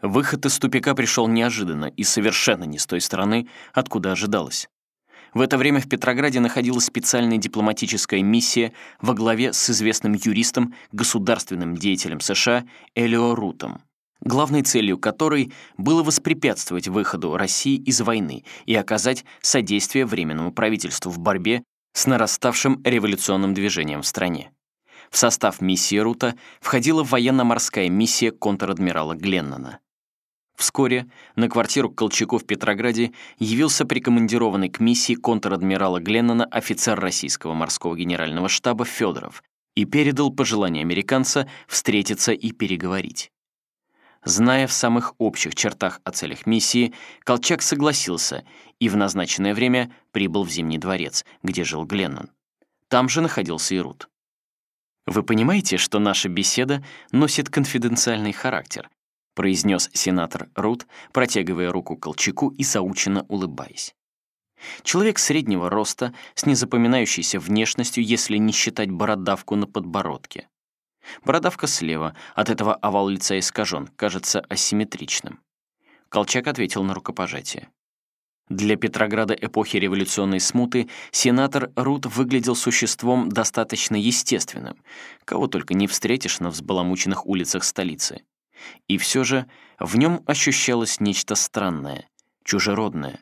Выход из тупика пришел неожиданно и совершенно не с той стороны, откуда ожидалось. В это время в Петрограде находилась специальная дипломатическая миссия во главе с известным юристом, государственным деятелем США Элио Рутом, главной целью которой было воспрепятствовать выходу России из войны и оказать содействие Временному правительству в борьбе с нараставшим революционным движением в стране. В состав миссии Рута входила военно-морская миссия контр-адмирала Гленнона. Вскоре на квартиру Колчаку в Петрограде явился прикомандированный к миссии контр-адмирала Гленнона офицер российского морского генерального штаба Федоров и передал пожелание американца встретиться и переговорить. Зная в самых общих чертах о целях миссии, Колчак согласился и в назначенное время прибыл в Зимний дворец, где жил Гленнон. Там же находился и Рут. «Вы понимаете, что наша беседа носит конфиденциальный характер», произнес сенатор Рут, протягивая руку Колчаку и заученно улыбаясь. Человек среднего роста, с незапоминающейся внешностью, если не считать бородавку на подбородке. Бородавка слева, от этого овал лица искажен, кажется асимметричным. Колчак ответил на рукопожатие. Для Петрограда эпохи революционной смуты сенатор Рут выглядел существом достаточно естественным, кого только не встретишь на взбаламученных улицах столицы. И все же в нем ощущалось нечто странное, чужеродное.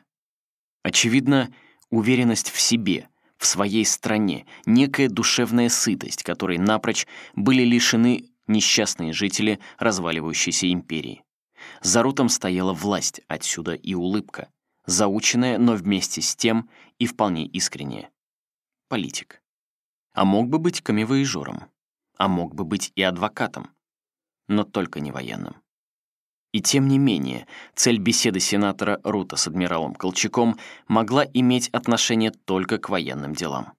Очевидно, уверенность в себе, в своей стране, некая душевная сытость, которой напрочь были лишены несчастные жители разваливающейся империи. За Рутом стояла власть, отсюда и улыбка, заученная, но вместе с тем и вполне искренняя. Политик. А мог бы быть камевоежором, а мог бы быть и адвокатом, но только не военным. И тем не менее, цель беседы сенатора Рута с адмиралом Колчаком могла иметь отношение только к военным делам.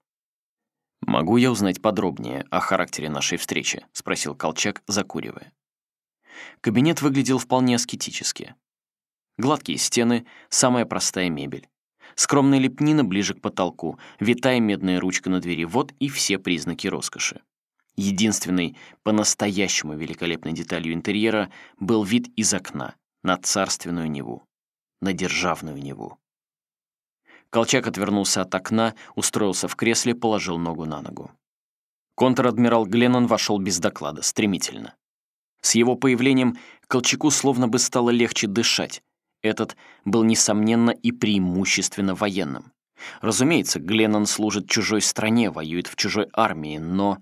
«Могу я узнать подробнее о характере нашей встречи?» — спросил Колчак, закуривая. Кабинет выглядел вполне аскетически. Гладкие стены, самая простая мебель. Скромная лепнина ближе к потолку, витая медная ручка на двери — вот и все признаки роскоши. Единственной по-настоящему великолепной деталью интерьера был вид из окна на царственную Неву, на державную Неву. Колчак отвернулся от окна, устроился в кресле, положил ногу на ногу. Контр-адмирал Гленнон вошел без доклада, стремительно. С его появлением Колчаку словно бы стало легче дышать. Этот был, несомненно, и преимущественно военным. Разумеется, Гленнон служит чужой стране, воюет в чужой армии, но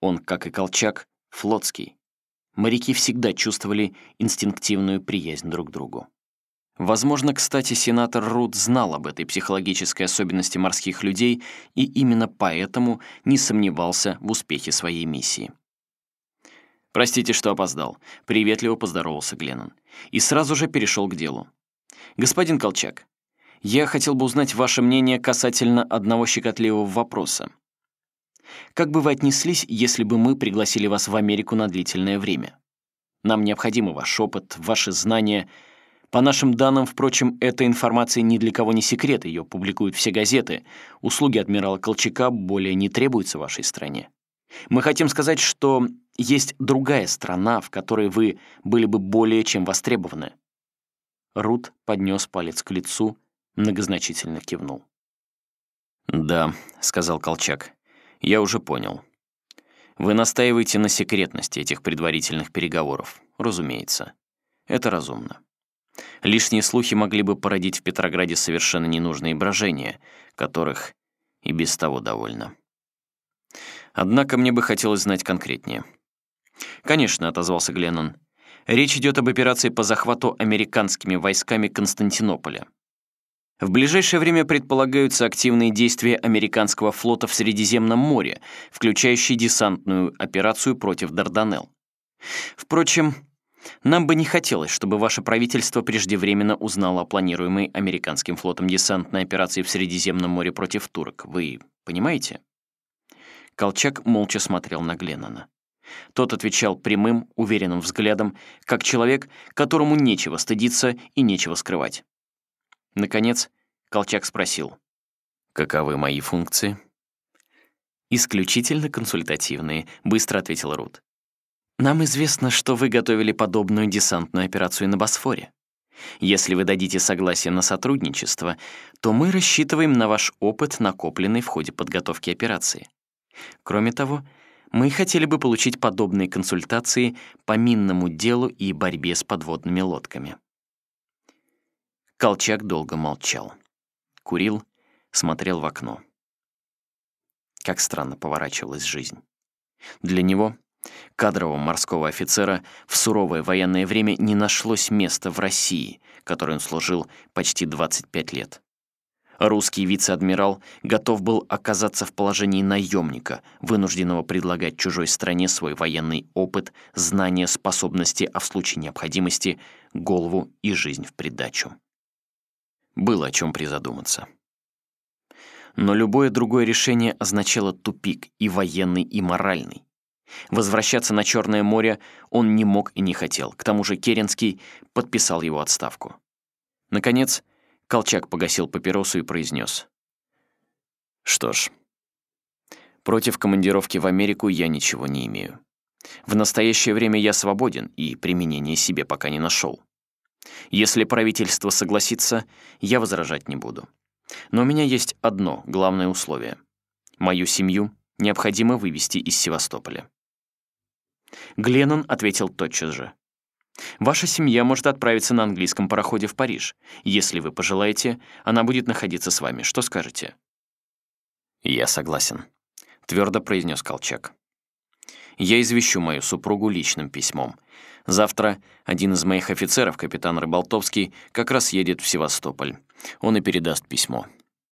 он, как и Колчак, флотский. Моряки всегда чувствовали инстинктивную приязнь друг к другу. Возможно, кстати, сенатор Рут знал об этой психологической особенности морских людей и именно поэтому не сомневался в успехе своей миссии. «Простите, что опоздал», — приветливо поздоровался Гленнон. И сразу же перешел к делу. «Господин Колчак, я хотел бы узнать ваше мнение касательно одного щекотливого вопроса. Как бы вы отнеслись, если бы мы пригласили вас в Америку на длительное время? Нам необходим ваш опыт, ваши знания. По нашим данным, впрочем, эта информация ни для кого не секрет, ее публикуют все газеты. Услуги адмирала Колчака более не требуются вашей стране. Мы хотим сказать, что есть другая страна, в которой вы были бы более чем востребованы. Рут поднес палец к лицу, многозначительно кивнул. «Да», — сказал Колчак, я уже понял. Вы настаиваете на секретности этих предварительных переговоров, разумеется. Это разумно. Лишние слухи могли бы породить в Петрограде совершенно ненужные брожения, которых и без того довольно. Однако мне бы хотелось знать конкретнее. «Конечно», — отозвался Гленнон. «Речь идет об операции по захвату американскими войсками Константинополя. В ближайшее время предполагаются активные действия американского флота в Средиземном море, включающие десантную операцию против Дарданелл. Впрочем, нам бы не хотелось, чтобы ваше правительство преждевременно узнало о планируемой американским флотом десантной операции в Средиземном море против турок. Вы понимаете? Колчак молча смотрел на Гленнона. Тот отвечал прямым, уверенным взглядом, как человек, которому нечего стыдиться и нечего скрывать. Наконец, Колчак спросил. «Каковы мои функции?» «Исключительно консультативные», — быстро ответил Рут. Нам известно, что вы готовили подобную десантную операцию на Босфоре. Если вы дадите согласие на сотрудничество, то мы рассчитываем на ваш опыт, накопленный в ходе подготовки операции. Кроме того, мы хотели бы получить подобные консультации по минному делу и борьбе с подводными лодками. Колчак долго молчал. Курил, смотрел в окно. Как странно поворачивалась жизнь. Для него, кадрового морского офицера, в суровое военное время не нашлось места в России, которой он служил почти 25 лет. Русский вице-адмирал готов был оказаться в положении наемника, вынужденного предлагать чужой стране свой военный опыт, знания, способности, а в случае необходимости — голову и жизнь в придачу. Было о чем призадуматься. Но любое другое решение означало тупик и военный, и моральный. Возвращаться на Черное море он не мог и не хотел. К тому же Керенский подписал его отставку. Наконец, Колчак погасил папиросу и произнес. «Что ж, против командировки в Америку я ничего не имею. В настоящее время я свободен и применения себе пока не нашел. Если правительство согласится, я возражать не буду. Но у меня есть одно главное условие. Мою семью необходимо вывести из Севастополя». Гленнон ответил тотчас же. Ваша семья может отправиться на английском пароходе в Париж. Если вы пожелаете, она будет находиться с вами. Что скажете?» «Я согласен», — твердо произнес Колчак. «Я извещу мою супругу личным письмом. Завтра один из моих офицеров, капитан Рыболтовский, как раз едет в Севастополь. Он и передаст письмо.